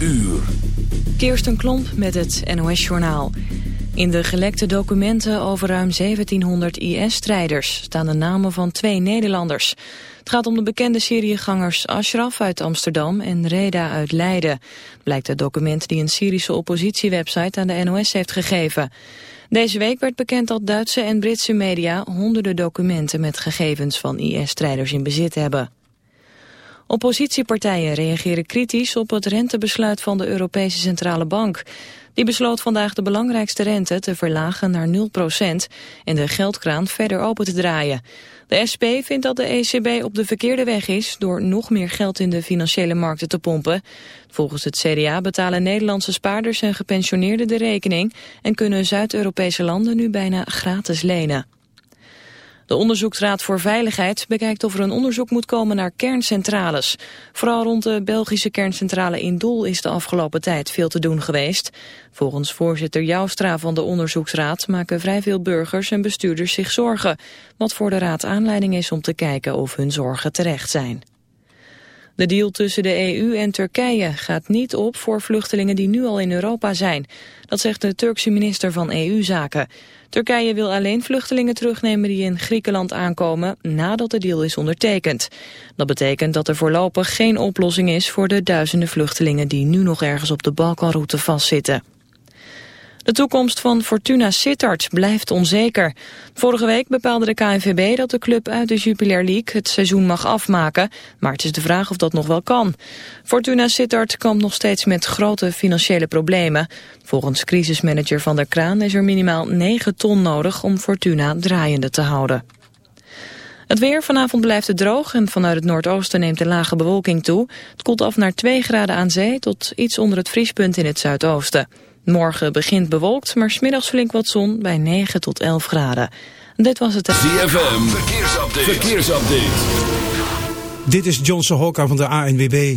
uur. Kirsten Klomp met het NOS-journaal. In de gelekte documenten over ruim 1700 IS-strijders... staan de namen van twee Nederlanders. Het gaat om de bekende Syriëgangers Ashraf uit Amsterdam... en Reda uit Leiden. Blijkt het document die een Syrische oppositiewebsite aan de NOS heeft gegeven. Deze week werd bekend dat Duitse en Britse media... honderden documenten met gegevens van IS-strijders in bezit hebben. Oppositiepartijen reageren kritisch op het rentebesluit van de Europese Centrale Bank. Die besloot vandaag de belangrijkste rente te verlagen naar 0% en de geldkraan verder open te draaien. De SP vindt dat de ECB op de verkeerde weg is door nog meer geld in de financiële markten te pompen. Volgens het CDA betalen Nederlandse spaarders en gepensioneerden de rekening en kunnen Zuid-Europese landen nu bijna gratis lenen. De Onderzoeksraad voor Veiligheid bekijkt of er een onderzoek moet komen naar kerncentrales. Vooral rond de Belgische kerncentrale in Doel is de afgelopen tijd veel te doen geweest. Volgens voorzitter Joustra van de Onderzoeksraad maken vrij veel burgers en bestuurders zich zorgen. Wat voor de raad aanleiding is om te kijken of hun zorgen terecht zijn. De deal tussen de EU en Turkije gaat niet op voor vluchtelingen die nu al in Europa zijn. Dat zegt de Turkse minister van EU-zaken. Turkije wil alleen vluchtelingen terugnemen die in Griekenland aankomen nadat de deal is ondertekend. Dat betekent dat er voorlopig geen oplossing is voor de duizenden vluchtelingen die nu nog ergens op de Balkanroute vastzitten. De toekomst van Fortuna Sittard blijft onzeker. Vorige week bepaalde de KNVB dat de club uit de Jupiler League het seizoen mag afmaken, maar het is de vraag of dat nog wel kan. Fortuna Sittard kampt nog steeds met grote financiële problemen. Volgens crisismanager Van der Kraan is er minimaal 9 ton nodig om Fortuna draaiende te houden. Het weer, vanavond blijft het droog en vanuit het noordoosten neemt de lage bewolking toe. Het koelt af naar 2 graden aan zee tot iets onder het vriespunt in het zuidoosten. Morgen begint bewolkt, maar smiddags flink wat zon bij 9 tot 11 graden. Dit was het... ZFM, verkeersupdate. verkeersupdate. Dit is Johnson Hokka van de ANWB.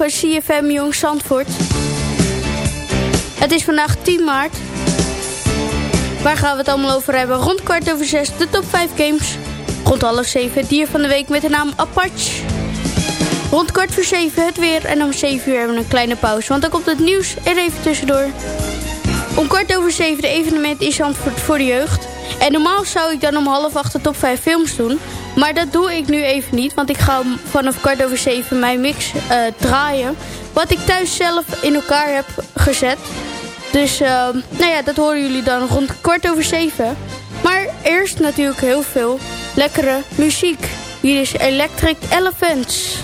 Van CFM Jong Zandvoort. Het is vandaag 10 maart. Waar gaan we het allemaal over hebben? Rond kwart over zes de top 5 games. Rond half zeven dier van de week met de naam Apache. Rond kwart voor zeven het weer en om 7 uur hebben we een kleine pauze. Want dan komt het nieuws er even tussendoor. Om kwart over zeven de evenement in Zandvoort voor de jeugd. En normaal zou ik dan om half acht de top 5 films doen. Maar dat doe ik nu even niet, want ik ga vanaf kwart over zeven mijn mix eh, draaien. Wat ik thuis zelf in elkaar heb gezet. Dus ehm, nou ja, dat horen jullie dan rond kwart over zeven. Maar eerst natuurlijk heel veel lekkere muziek. Hier is Electric Elephants.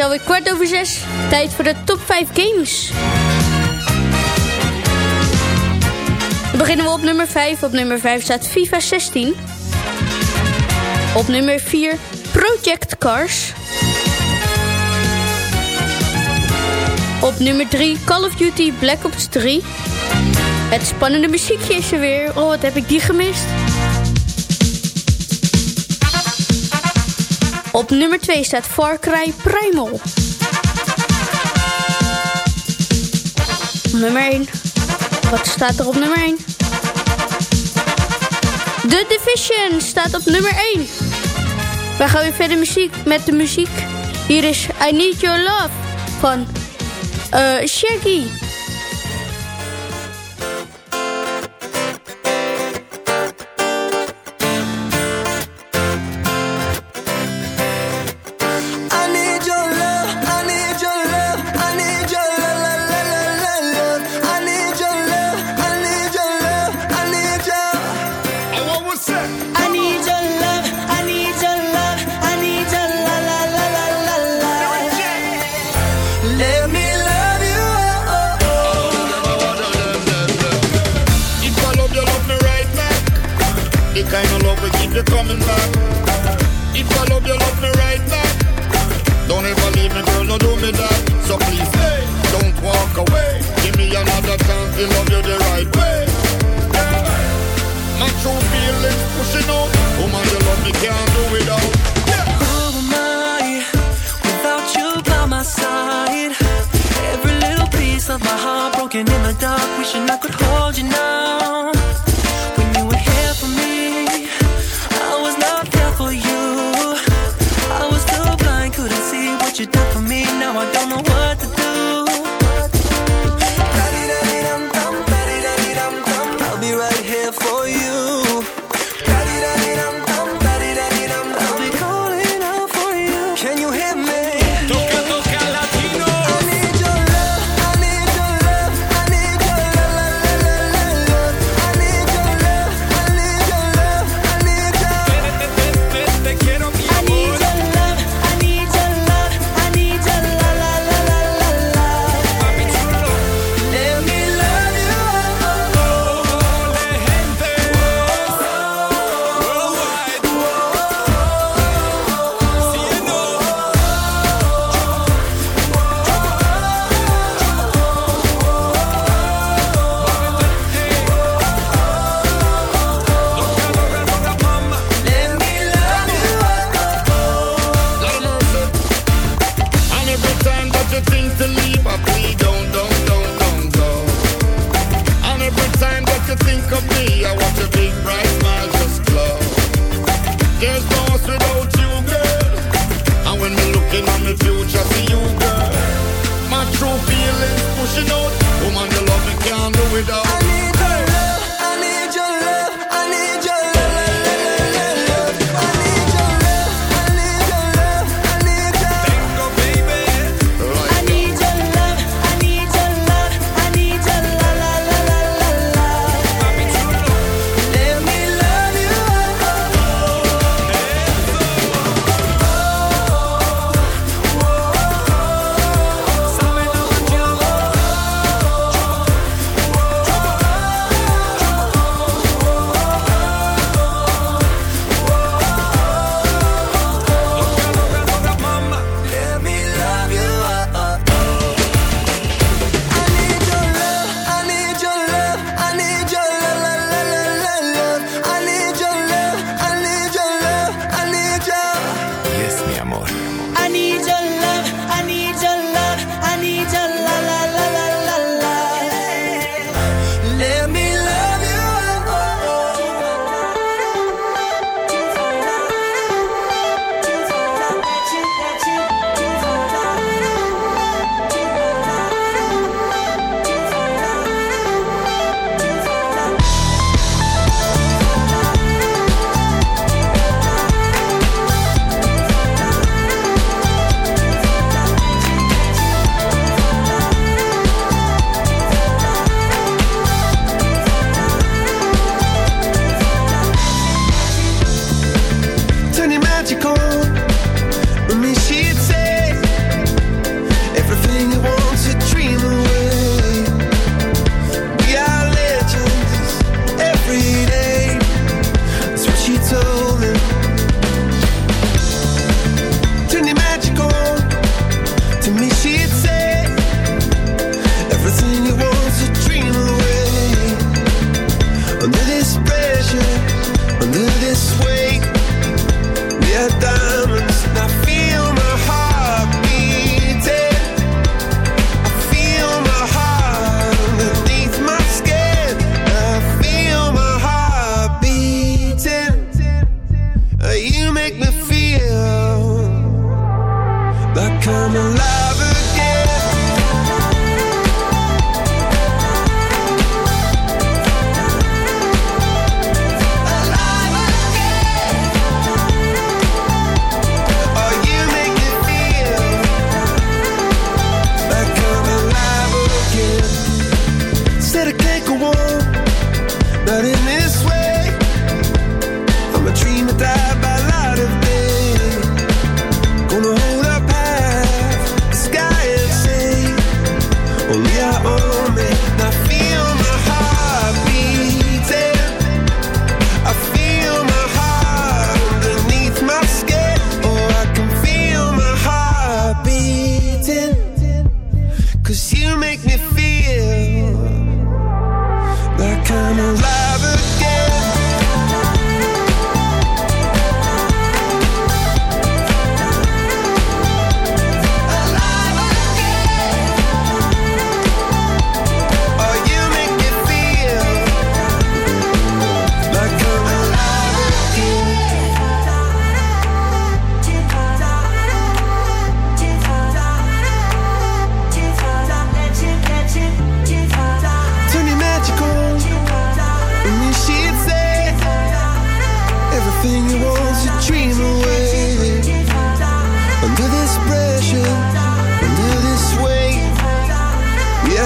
is alweer kwart over zes. Tijd voor de top 5 games. Dan beginnen we op nummer 5. Op nummer 5 staat FIFA 16. Op nummer 4 Project Cars. Op nummer 3 Call of Duty Black Ops 3. Het spannende muziekje is er weer. Oh, wat heb ik die gemist. Op nummer 2 staat Far Cry Primal. Nummer 1. Wat staat er op nummer 1? The Division staat op nummer 1. Wij gaan weer verder muziek met de muziek. Hier is I Need Your Love van uh, Shaggy.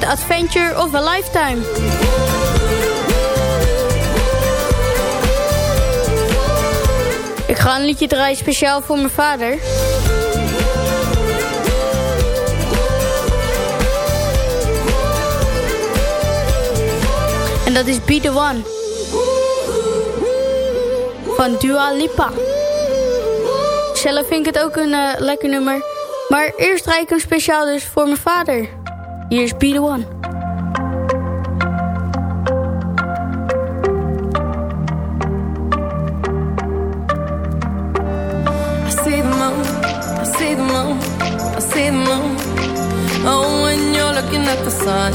met Adventure of a Lifetime. Ik ga een liedje draaien speciaal voor mijn vader. En dat is Be The One. Van Dua Lipa. Zelf vind ik het ook een eh, lekker nummer. Maar eerst draai ik hem speciaal dus voor mijn vader. Here's Be The One. I see the moon, I see the moon, I see the moon. Oh, when you're looking at the sun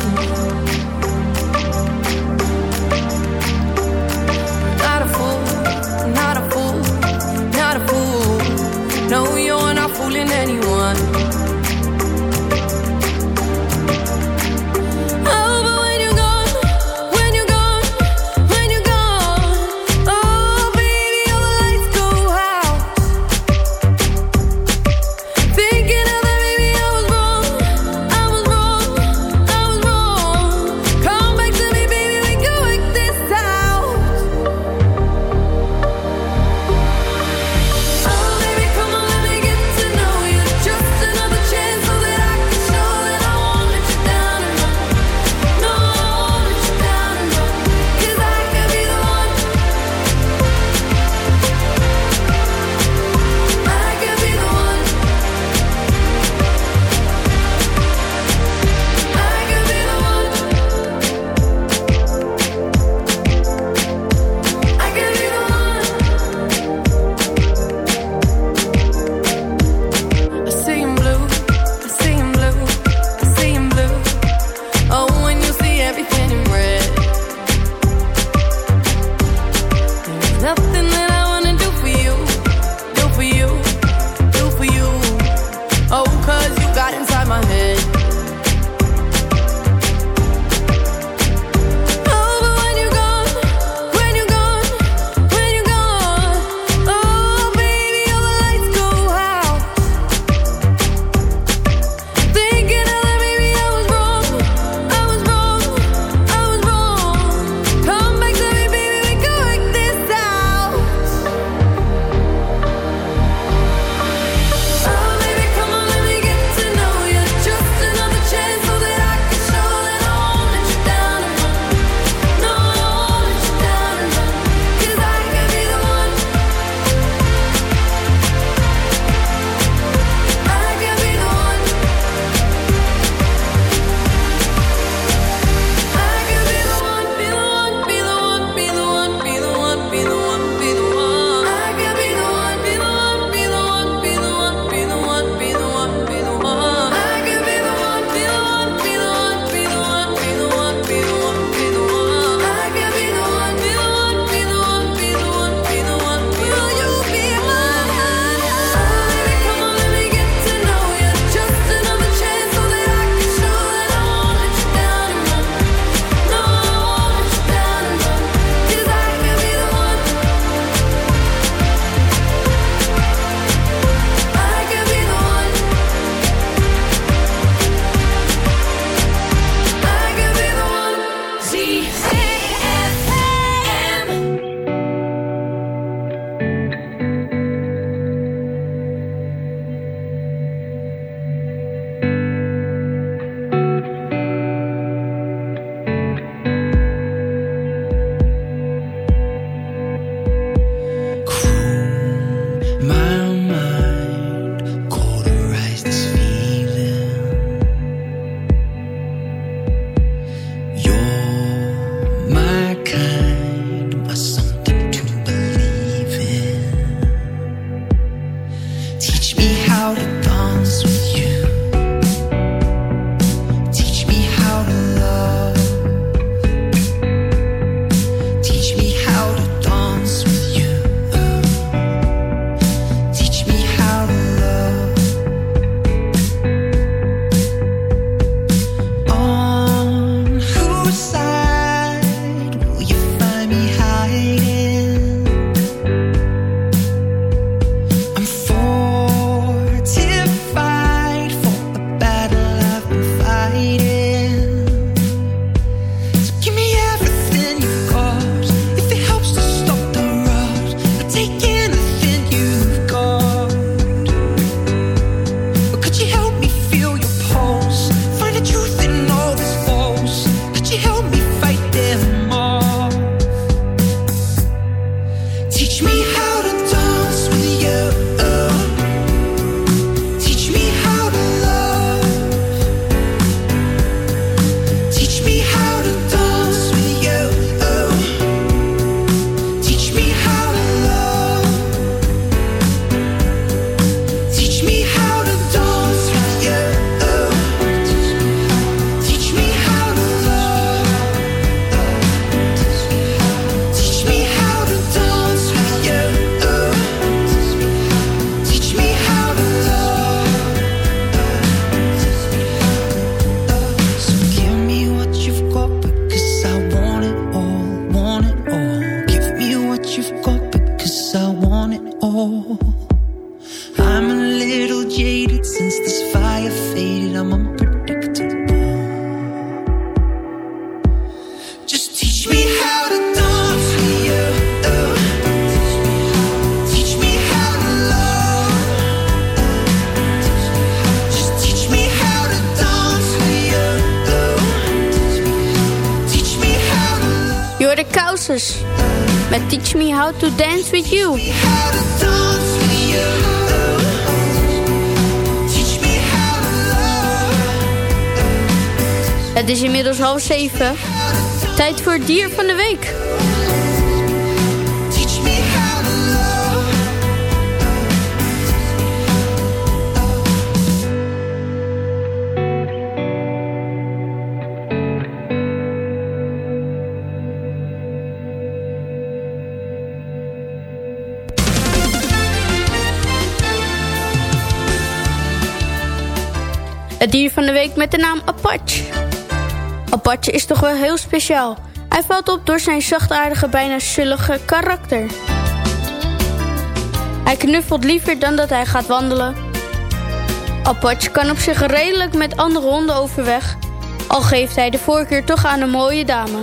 hoort de Kouses met Teach Me How to Dance With You. Het is inmiddels half zeven. Tijd voor het dier van de week. Het dier van de week met de naam Apache. Apache is toch wel heel speciaal. Hij valt op door zijn zachtaardige, bijna zullige karakter. Hij knuffelt liever dan dat hij gaat wandelen. Apache kan op zich redelijk met andere honden overweg, al geeft hij de voorkeur toch aan een mooie dame.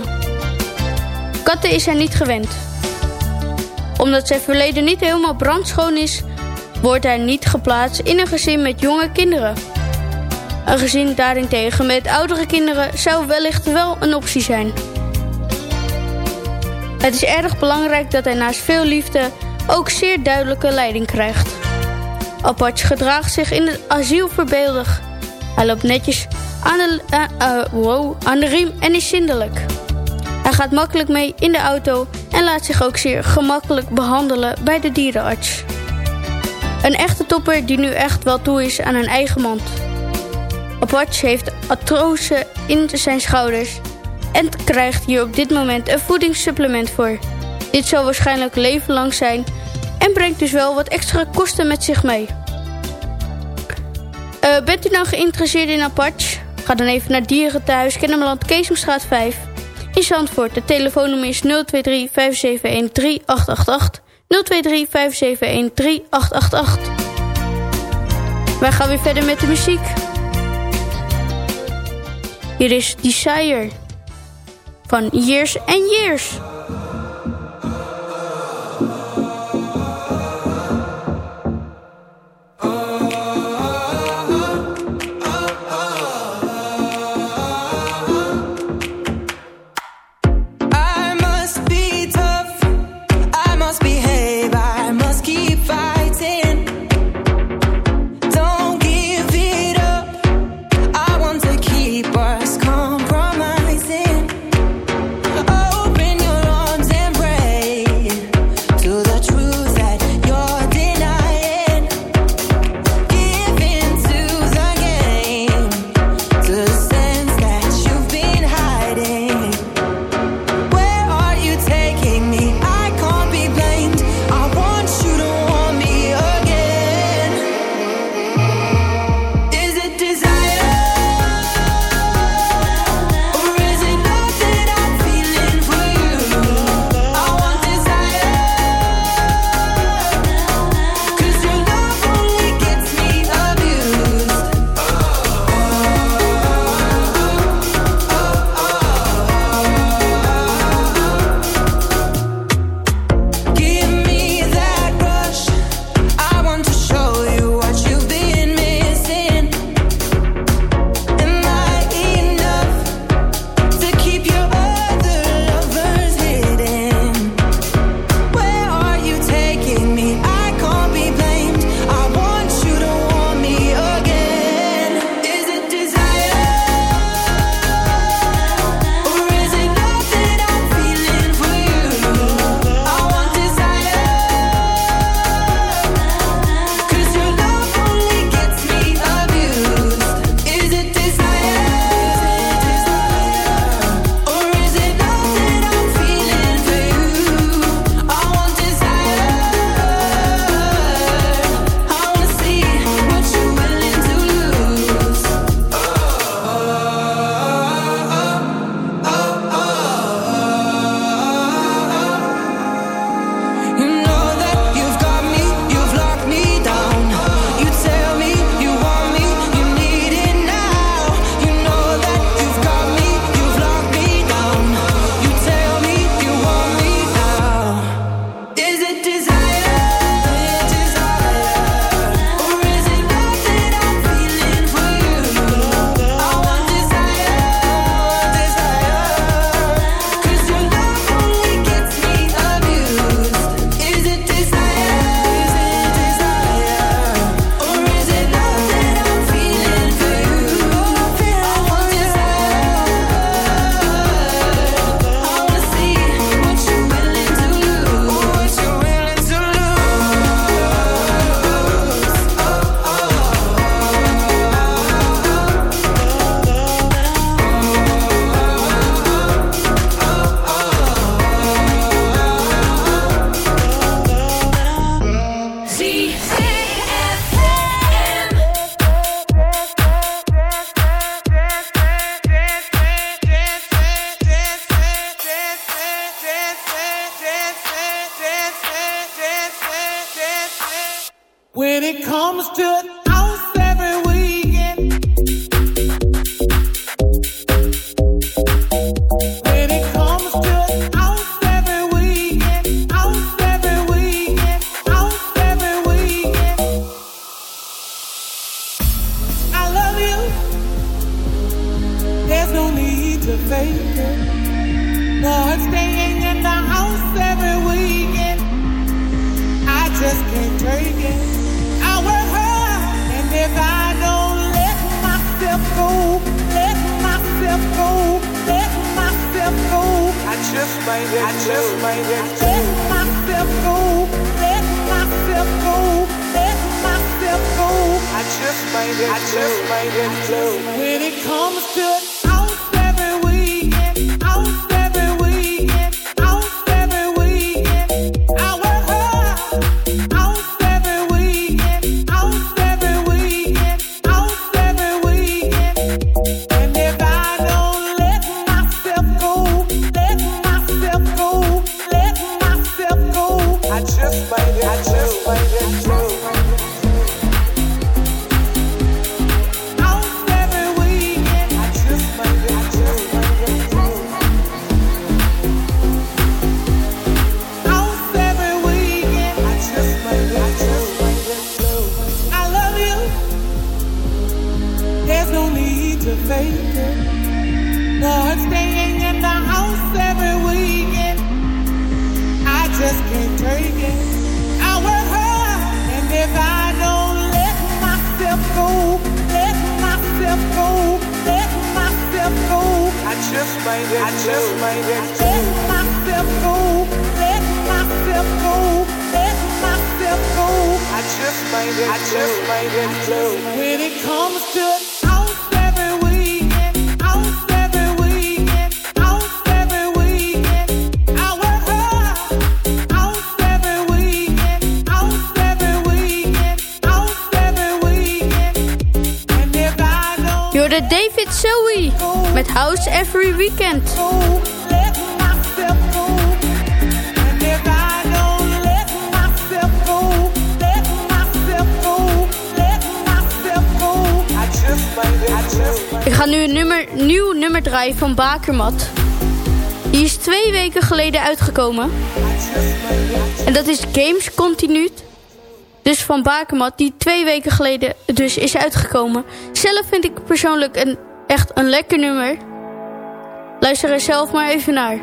Katten is hij niet gewend. Omdat zijn verleden niet helemaal brandschoon is, wordt hij niet geplaatst in een gezin met jonge kinderen. Een gezin daarentegen met oudere kinderen zou wellicht wel een optie zijn. Het is erg belangrijk dat hij naast veel liefde ook zeer duidelijke leiding krijgt. Apache gedraagt zich in het asiel voorbeeldig. Hij loopt netjes aan de, eh, eh, wow, aan riem en is zindelijk. Hij gaat makkelijk mee in de auto en laat zich ook zeer gemakkelijk behandelen bij de dierenarts. Een echte topper die nu echt wel toe is aan een eigen mand. Apache heeft atrozen in zijn schouders en krijgt hier op dit moment een voedingssupplement voor. Dit zal waarschijnlijk leven lang zijn en brengt dus wel wat extra kosten met zich mee. Eh, bent u nou geïnteresseerd in Apache? Ga dan even naar Dierenthuis, Kennemerland, Keesomstraat 5. In Zandvoort, de telefoonnummer is 023 571 3888. 023 571 3888. Wij gaan weer verder met de muziek. Hier is Desire van Years and Years. made it. I just made it. Let myself go. Let myself go. Let myself go. I just made it. I just made it. When it comes to house every weekend. Ik ga nu een nummer, nieuw nummer draaien van Bakermat. Die is twee weken geleden uitgekomen. En dat is Games Continued. Dus van Bakermat, die twee weken geleden dus is uitgekomen. Zelf vind ik persoonlijk een Echt een lekker nummer. Luister er zelf maar even naar.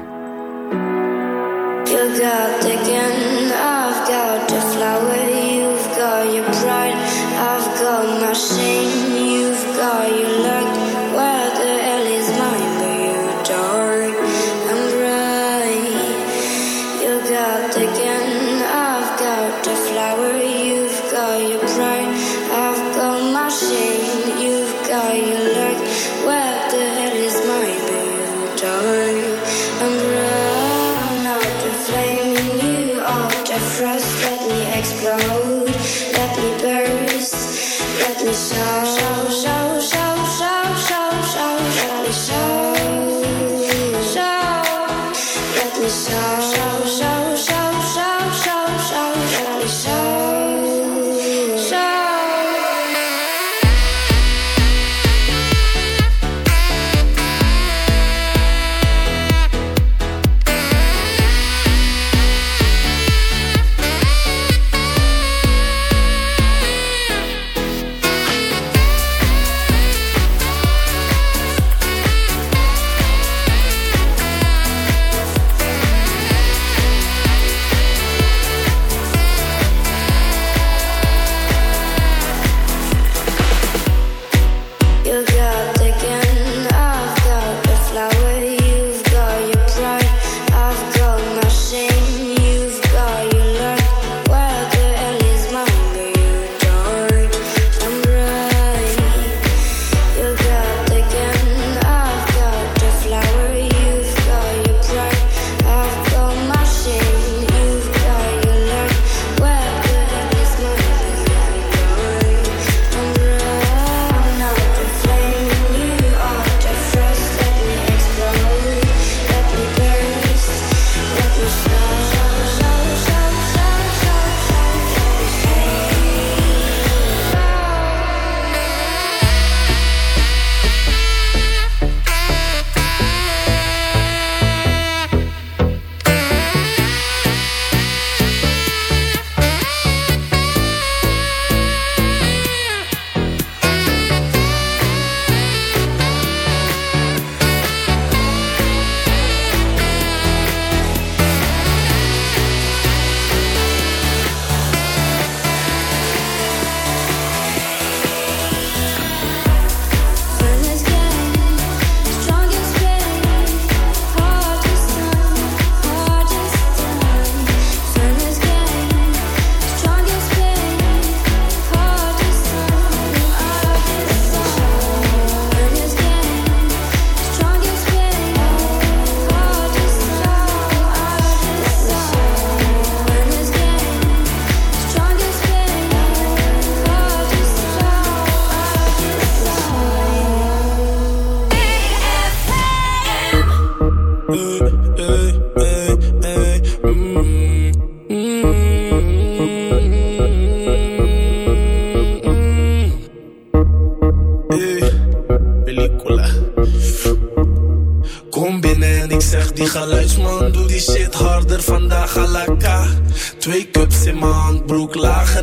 You got the gun, I've got the flower, you've got your pride, I've got my shame. Let me show.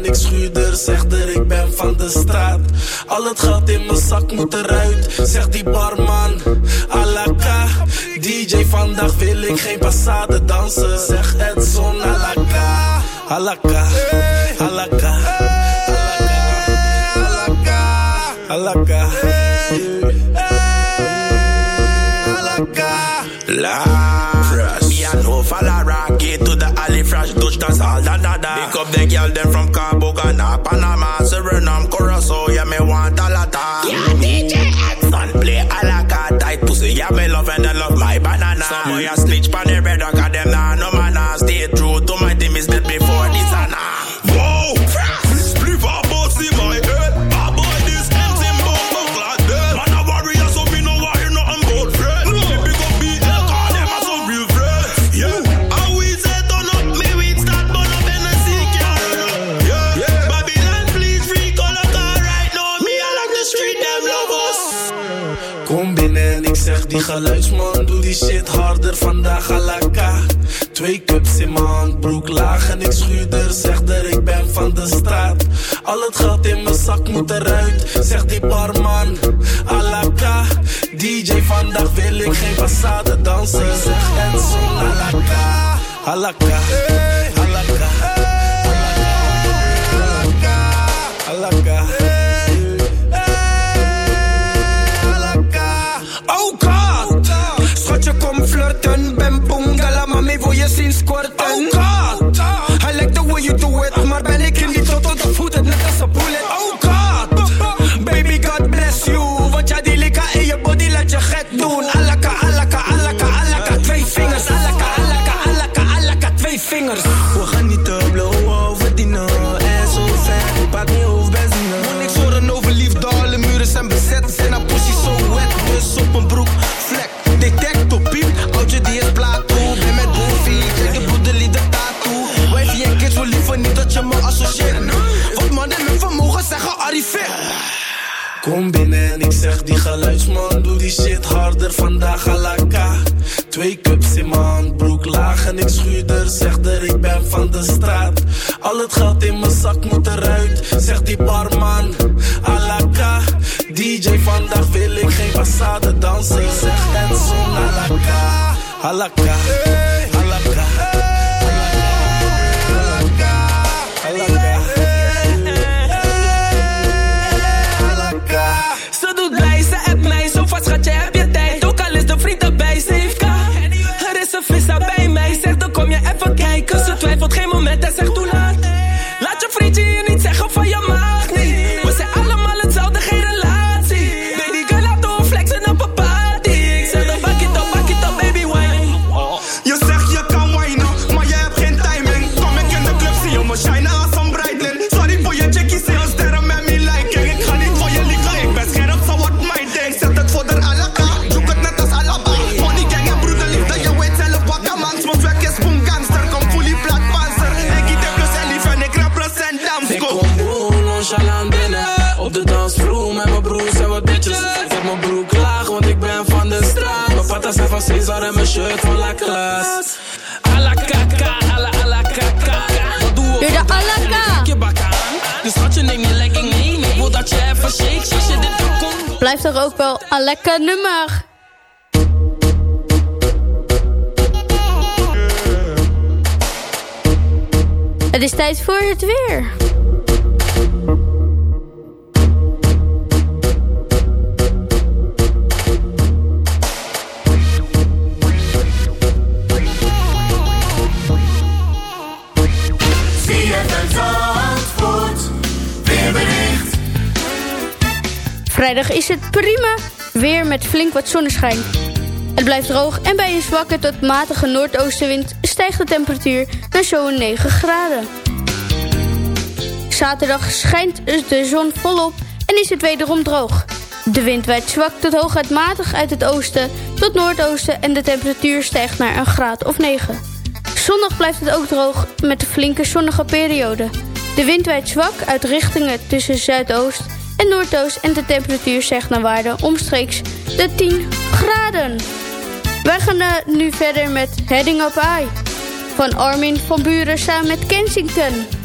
ben ik schuurder, zeg er ik ben van de straat. Al het geld in mijn zak moet eruit, zegt die barman. Alaka, DJ vandaag wil ik geen passade dansen. Zeg Edson, alaka, alaka, alaka, alaka, alaka, alaka, alaka. Fresh. Me and Hofala rock it to the alley fresh touch dance all da da da. Pick up the girl them from car. Panamá. geluidsman, doe die shit harder vandaag alaka. Twee cups in mijn broek laag en ik schuurder, zeg er ik ben van de straat. Al het geld in mijn zak moet eruit, zegt die barman, alaka. DJ vandaag wil ik geen passade dansen, zeg Enzo, alaka, alaka. en ik schuurder. Zeg er, ik ben van de straat. Al het geld in mijn zak moet eruit, zegt die barman. Alaka, DJ, vandaag wil ik geen passade dansen. Ik zeg Enzo, alaka, alaka. blijft er ook wel een lekker nummer. Het is tijd voor het weer. vrijdag is het prima weer met flink wat zonneschijn. Het blijft droog en bij een zwakke tot matige noordoostenwind stijgt de temperatuur naar zo'n 9 graden. Zaterdag schijnt dus de zon volop en is het wederom droog. De wind waait zwak tot hooguit matig uit het oosten tot noordoosten en de temperatuur stijgt naar een graad of 9. Zondag blijft het ook droog met een flinke zonnige periode. De wind waait zwak uit richtingen tussen zuidoost en noordoost en de temperatuur zegt naar waarde omstreeks de 10 graden. Wij gaan eh, nu verder met Heading Up Eye van Armin van Buren samen met Kensington.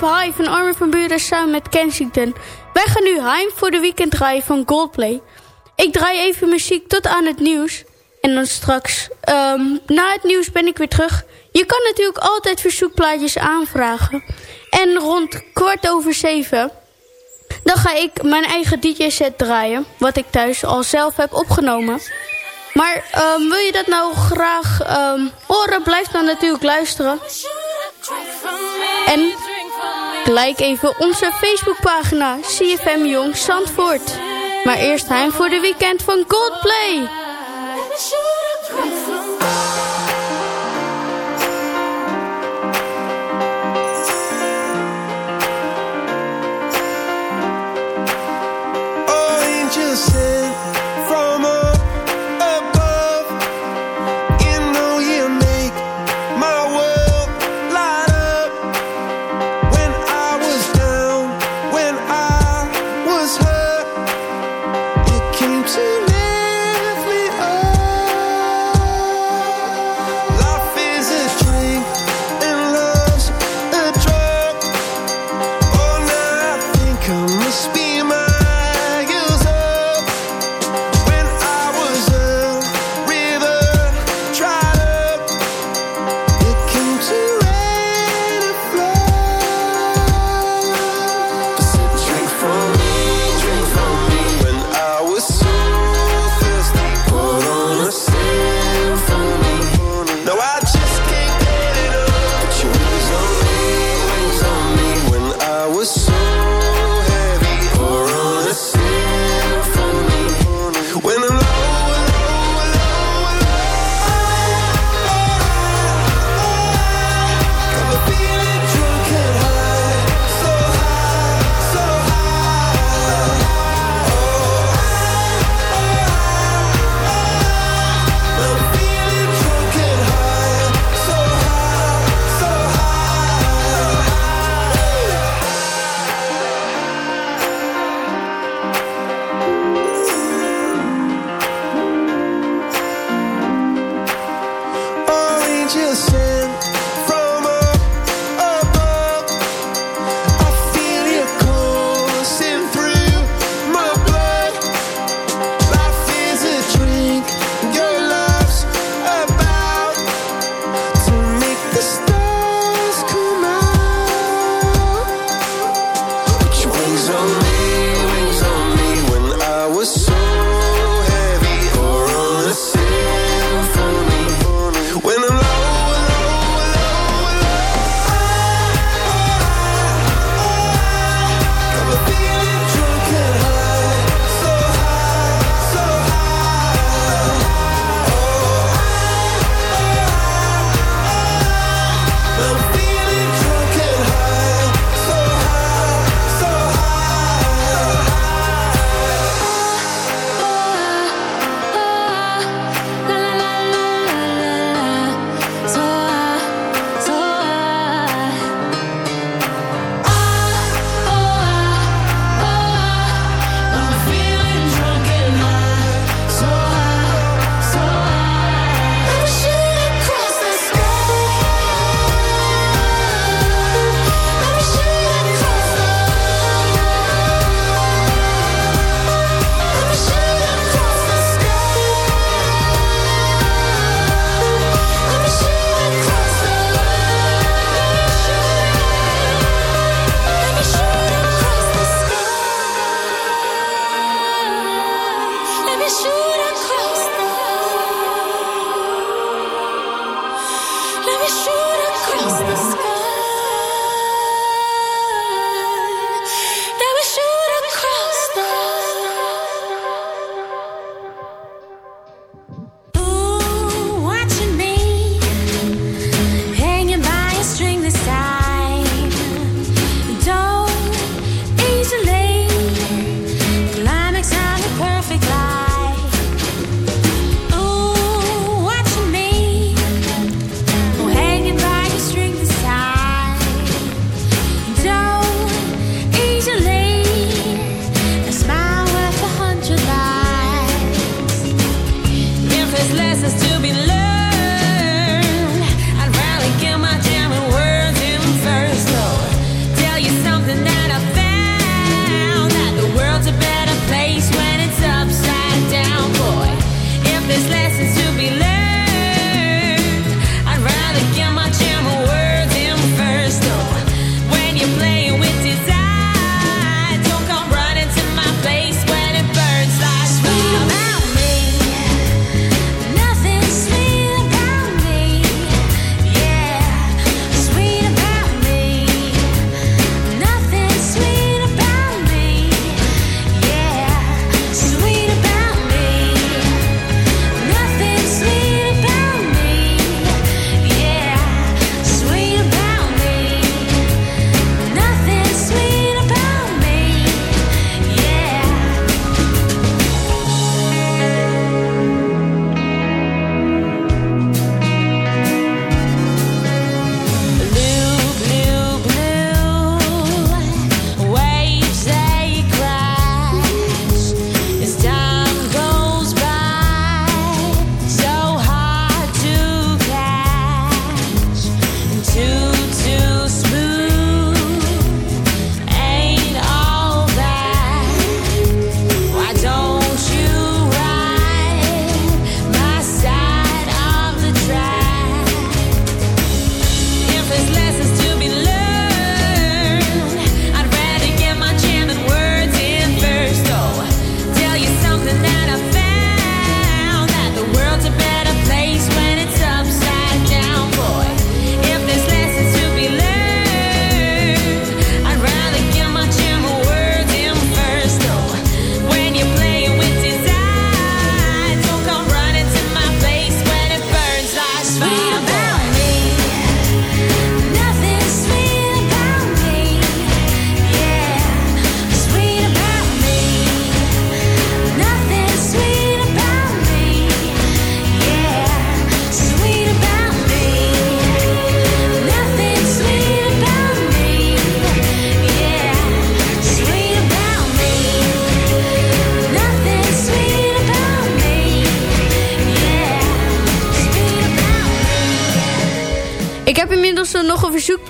Hi, van Armin van Buren samen met Kensington. Wij gaan nu Heim voor de weekend draaien van Goldplay. Ik draai even muziek tot aan het nieuws. En dan straks, ehm, na het nieuws ben ik weer terug. Je kan natuurlijk altijd verzoekplaatjes aanvragen. En rond kwart over zeven, dan ga ik mijn eigen DJ-set draaien. Wat ik thuis al zelf heb opgenomen. Maar ehm, wil je dat nou graag ehm, horen, blijf dan natuurlijk luisteren. En Gelijk even onze Facebookpagina CFM Jong Zandvoort. Maar eerst heim voor de weekend van Coldplay.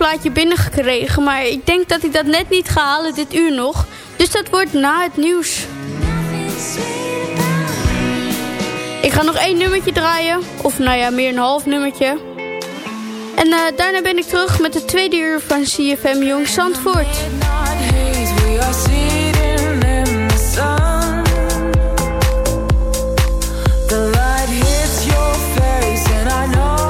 plaatje binnengekregen. Maar ik denk dat ik dat net niet ga halen dit uur nog. Dus dat wordt na het nieuws. Ik ga nog één nummertje draaien. Of nou ja, meer een half nummertje. En eh, daarna ben ik terug met de tweede uur van CFM Jong Zandvoort. The light hits your face and I know